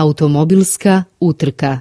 automobilska utrka.